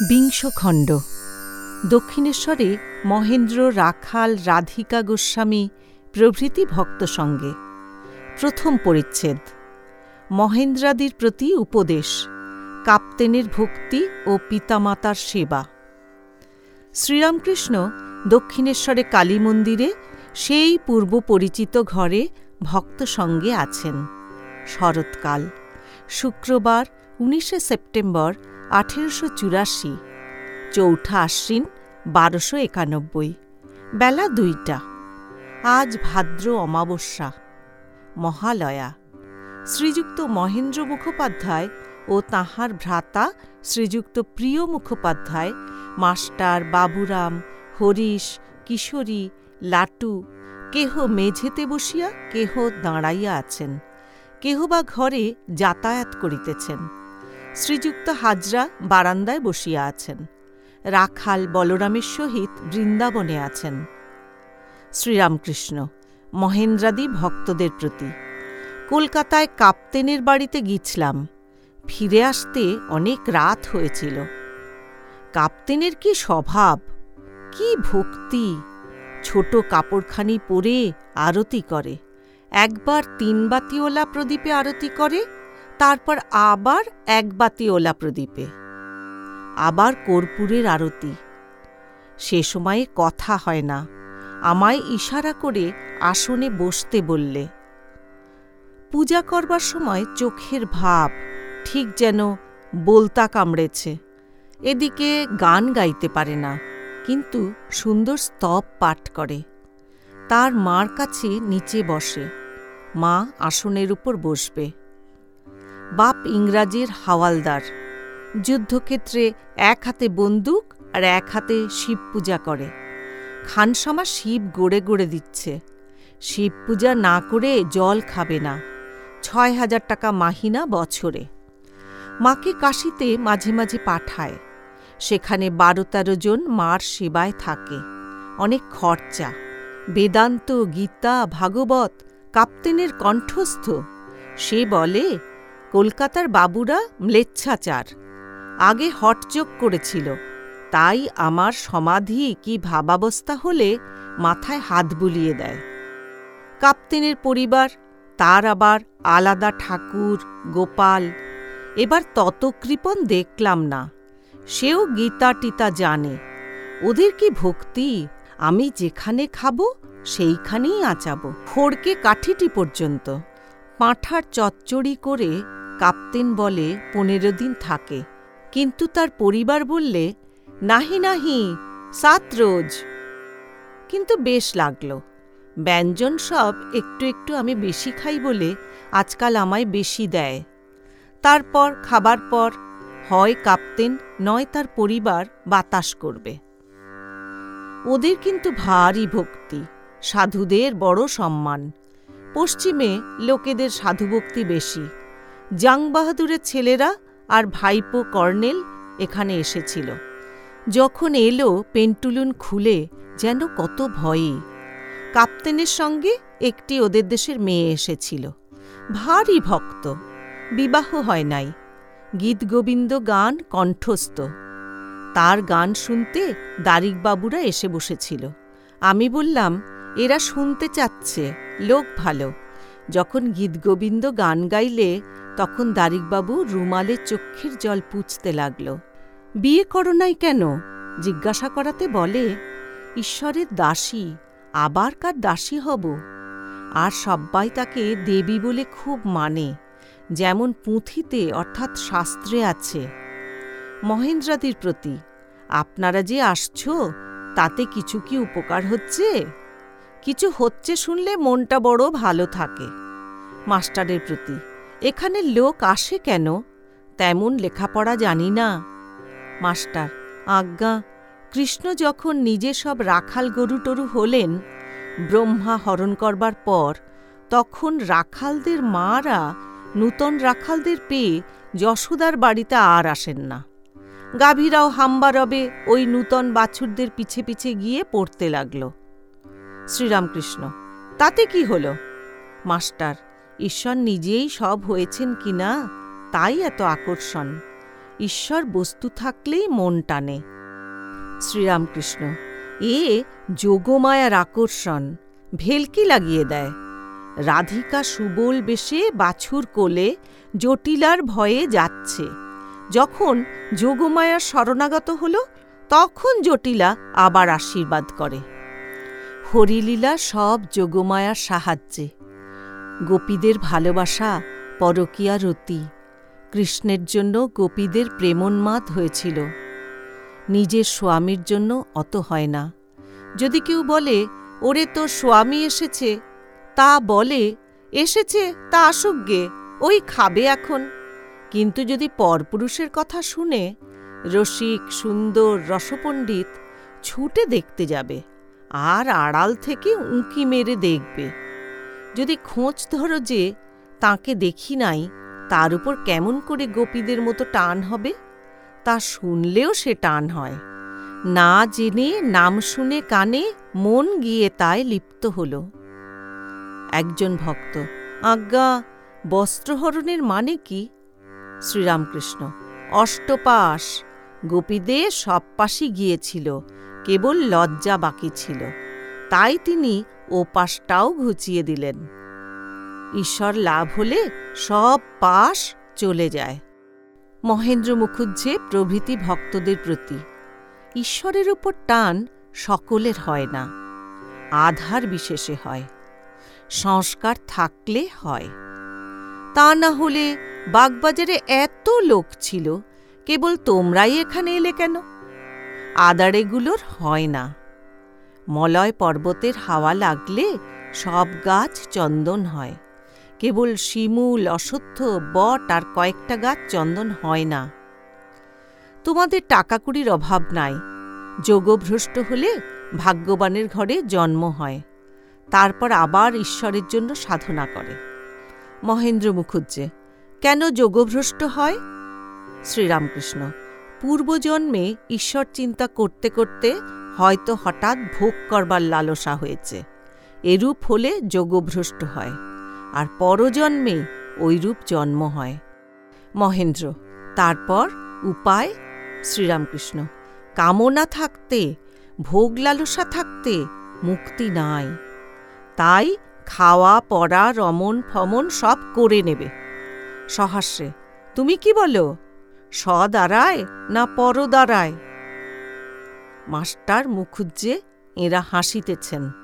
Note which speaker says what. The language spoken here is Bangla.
Speaker 1: বিংশ খণ্ড দক্ষিণেশ্বরে মহেন্দ্র, রাখাল, রাধিকা গোস্বামী প্রভৃতি ভক্ত সঙ্গে। প্রথম পরিচ্ছেদ। মহেন্দ্রাদির প্রতি উপদেশ, কাপ্তেনের ভক্তি ও পিতামাতার সেবা। শ্রীরামকৃষ্ণ দক্ষিণেশ্বরে কালী মন্দিরে সেই পূর্ব পরিচিত ঘরে ভক্ত সঙ্গে আছেন। শরৎকাল, শুক্রবার, উনিশে সেপ্টেম্বর আঠেরোশো চুরাশি, চৌঠা আশ্বিন, বারোশো একানব্বই, বেলা দুইটা। আজ ভাদ্র অমাবস্যা, মহালয়া। শ্রীযুক্ত মহেন্দ্র মুখোপাধ্যায় ও তাঁহার ভ্রাতা শ্রীযুক্ত প্রিয় মুখোপাধ্যায়, মাস্টার বাবুরাম, হরিশ, কিশোরী, লাটু, কেহ মেঝেতে বসিয়া, কেহ দাঁড়াইয়া আছেন, কেহ বা ঘরে যাতায়াত করিতেছেন। শ্রীযুক্ত হাজরা বারান্দায় বসিয়া আছেন। রাখাল বলরামের সহিত বৃন্দাবনে আছেন। শ্রীরামকৃষ্ণ, মহেন্দ্রাদি ভক্তদের প্রতি, কলকাতায় কাপ্তেনের বাড়িতে গিছলাম ফিরে আসতে অনেক রাত হয়েছিল। কাপ্তেনের কি স্বভাব, কি ভক্তি, ছোট কাপড়খানি পরে আরতি করে, একবার তিন বাতিওলা প্রদীপে আরতি করে তারপর আবার এক বাতি ওলা প্রদীপে, আবার কর্পূরের আরতি। সে সময়ে কথা হয় না, আমায় ইশারা করে আসনে বসতে বললে, পূজা করবার সময় চোখের ভাব ঠিক যেন বলতা কামড়েছে, এদিকে গান গাইতে পারে না, কিন্তু সুন্দর স্তব পাঠ করে। তার মার কাছে নিচে বসে, মা আসনের উপর বসবে। বাপ ইংরাজির হাওয়ালদার। যুদ্ধক্ষেত্রে এক হাতে বন্দুক আর এক হাতে শিব পূজা করে। খানসামা শিব গড়ে গড়ে দিচ্ছে। শিব পূজা না করে জল খাবে না। ছয় হাজার টাকা মাহিনা বছরে। মাকে কাশিতে মাঝে মাঝে পাঠায়। সেখানে বারো তেরো জন মার সেবায় থাকে। অনেক খরচা। বেদান্ত, গীতা, ভাগবত, কাপ্তেনের কণ্ঠস্থ। সে বলে কলকাতার বাবুরা ম্লেচ্ছাচার। আগে হটযোগ করেছিল। তাই আমার সমাধি কি ভাবাবস্থা হলে মাথায় হাত বুলিয়ে দেয়। কাপ্তেনের পরিবার, তার আবার আলাদা ঠাকুর, গোপাল। এবার তত কৃপণ দেখলাম না। সেও গীতা টিতা জানে। ওদের কি ভক্তি? আমি যেখানে খাব, সেইখানেই আঁচাবো। ফোড়কে কাঠিটি পর্যন্ত। পাঁঠার চচ্চড়ি করে কাপ্তেন বলে পনেরো দিন থাকে। কিন্তু তার পরিবার বললে, নাহি নাহি, সাত রোজ। কিন্তু বেশ লাগল। ব্যঞ্জন সব একটু একটু আমি বেশি খাই বলে আজকাল আমায় বেশি দেয়। তারপর, খাবার পর, হয় কাপ্তেন, নয় তার পরিবার বাতাস করবে। ওদের কিন্তু ভারী ভক্তি, সাধুদের বড় সম্মান। পশ্চিমে লোকেদের সাধুভক্তি বেশি। জাং বাহাদুরের ছেলেরা আর ভাইপো কর্নেল এখানে এসেছিল। যখন এলো পেন্টুলুন খুলে, যেন কত ভয়ে। কাপ্তেনের সঙ্গে একটি ওদের দেশের মেয়ে এসেছিল। ভারী ভক্ত, বিবাহ হয় নাই। গীতগোবিন্দ গান কণ্ঠস্থ। তার গান শুনতে দারিকবাবুরা এসে বসেছিল। আমি বললাম, এরা শুনতে চাচ্ছে, লোক ভালো। যখন গীতগোবিন্দ গান গাইলে, তখন দারিকবাবু রুমালে চক্ষের জল পুঁছতে লাগল। বিয়ে করো নাই কেন? জিজ্ঞাসা করাতে বলে, ঈশ্বরের দাসী আবার কার দাসী হব। আর সব্বাই তাকে দেবী বলে খুব মানে যেমন পুঁথিতে অর্থাৎ শাস্ত্রে আছে। মহেন্দ্রাদির প্রতি, আপনারা যে আসছ, তাতে কিছু কি উপকার হচ্ছে? কিছু হচ্ছে শুনলে মনটা বড় ভালো থাকে। মাস্টারের প্রতি, এখানে লোক আসে কেন? তেমন লেখাপড়া জানি না। মাস্টার, আজ্ঞা, কৃষ্ণ যখন নিজে সব রাখাল গরু টরু হলেন, ব্রহ্মা হরণ করবার পর, তখন রাখালদের মারা নূতন রাখালদের পেয়ে যশোদার বাড়িতে আর আসেন না। গাভীরাও হাম্বারবে ওই নূতন বাছুরদের পিছে পিছে গিয়ে পড়তে লাগল। শ্রীরামকৃষ্ণ। তাতে কি হল? মাস্টার, ঈশ্বর নিজেই সব হয়েছেন কি না? তাই এত আকর্ষণ। ঈশ্বর বস্তু থাকলেই মন টানে। শ্রীরামকৃষ্ণ, এ যোগমায়ার আকর্ষণ ভেলকি লাগিয়ে দেয়? রাধিকা সুবল বেশে বাছুর কোলে জটিলার ভয়ে যাচ্ছে। যখন যোগমায়া শরণাগত হল, তখন জটিলা আবার আশীর্বাদ করে। হরিলীলা সব যোগমায়ার সাহায্যে। গোপীদের ভালোবাসা পরকীয়া রতি। কৃষ্ণের জন্য গোপীদের প্রেমোন্মাদ হয়েছিল। নিজের স্বামীর জন্য অত হয় না। যদি কেউ বলে, ওরে তোর স্বামী এসেছে। তা বলে, এসেছে, তা আসুক গে, ওই খাবে এখন। কিন্তু যদি পরপুরুষের কথা শুনে, রসিক, সুন্দর, রসপণ্ডিত, ছুটে দেখতে যাবে। আর আড়াল থেকে উঁকি মেরে দেখবে। যদি খোঁজ ধরো যে তাকে দেখি নাই, তার উপর কেমন করে গোপীদের মতো টান হবে? তা শুনলেও সে টান হয়। না জেনে, নাম শুনে কানে মন গিয়ে তাই লিপ্ত হল। একজন ভক্ত, আজ্ঞা, বস্ত্রহরণের মানে কি? শ্রীরামকৃষ্ণ, অষ্টপাশ, গোপীদের সব পাশই গিয়েছিল। কেবল লজ্জা বাকি ছিল। তাই তিনি ও পাশটাও ঘুচিয়ে দিলেন। ঈশ্বর লাভ হলে সব পাশ চলে যায়। মহেন্দ্র মুখুজ্জে প্রভৃতি ভক্তদের প্রতি। ঈশ্বরের উপর টান সকলের হয় না। আধার বিশেষে হয়। সংস্কার থাকলে হয়। তা না হলে বাগবাজারে এত লোক ছিল। কেবল তোমরাই এখানে এলে কেন? আদারেগুলোর হয় না। মলয় পর্বতের হাওয়া লাগলে সব গাছ চন্দন হয়। কেবল শিমুল অসত্য বট আর কয়েকটা গাছ চন্দন হয় না। তোমাদের টাকাকুড়ির অভাব নাই। যোগভ্রষ্ট হলে ভাগ্যবানের ঘরে জন্ম হয়। তারপর আবার ঈশ্বরের জন্য সাধনা করে। মহেন্দ্র মুখুজ্জে কেন যোগভ্রষ্ট হয়? শ্রীরামকৃষ্ণ পূর্বজন্মে ঈশ্বর চিন্তা করতে করতে হয়তো হঠাৎ ভোগ করবার লালসা হয়েছে। এরূপ হলে যোগভ্রষ্ট হয়, আর পরজন্মে ওইরূপ জন্ম হয়। মহেন্দ্র, তারপর উপায়? শ্রীরামকৃষ্ণ, কামনা থাকতে, ভোগ লালসা থাকতে মুক্তি নাই। তাই খাওয়া, পড়া রমন ফমন সব করে নেবে। সহাস্যে তুমি কি বলো? স দাঁড়ায় না পরদারায়? মাস্টার মুখুজ্জে এরা হাসিতেছেন।